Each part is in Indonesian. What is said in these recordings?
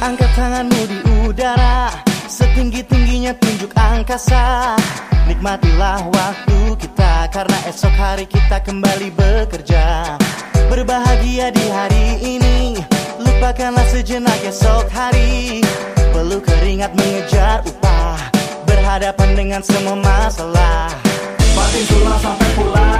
Angkat tanganmu di udara. Setinggi-tingginya tunjuk angkasa. Nikmatilah waktu kita Karena esok hari kita kembali bekerja. Berbahagia di hari ini. Lupakanlah sejenak esok hari. Perlu keringat mengejar upah. Berhadapan dengan semua masalah. Batin tulang sampai pulang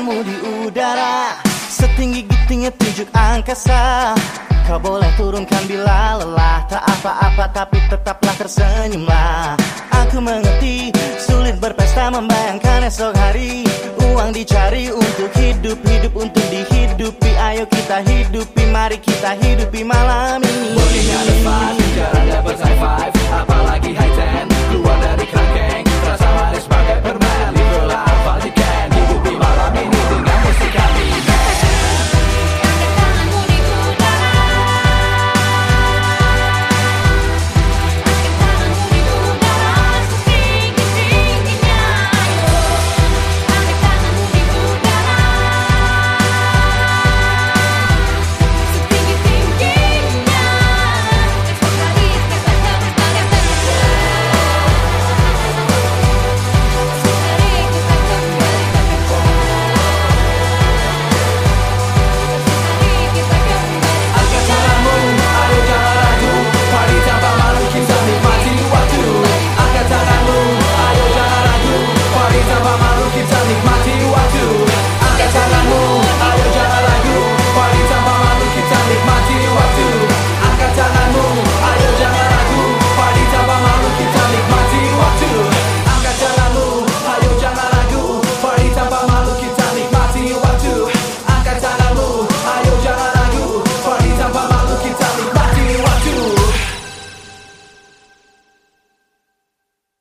tanganmu di udara Setinggi gitingnya tujuh angkasa. Kau boleh turunkan bila lelah Tak apa-apa tapi tetaplah tersenyumlah. Aku mengerti sulit berpesta membayangkan esok hari. Uang dicari untuk hidup, hidup untuk dihidupi. Ayo kita hidupi, mari kita hidupi malam ini. Boleh ada five, five. Apalagi high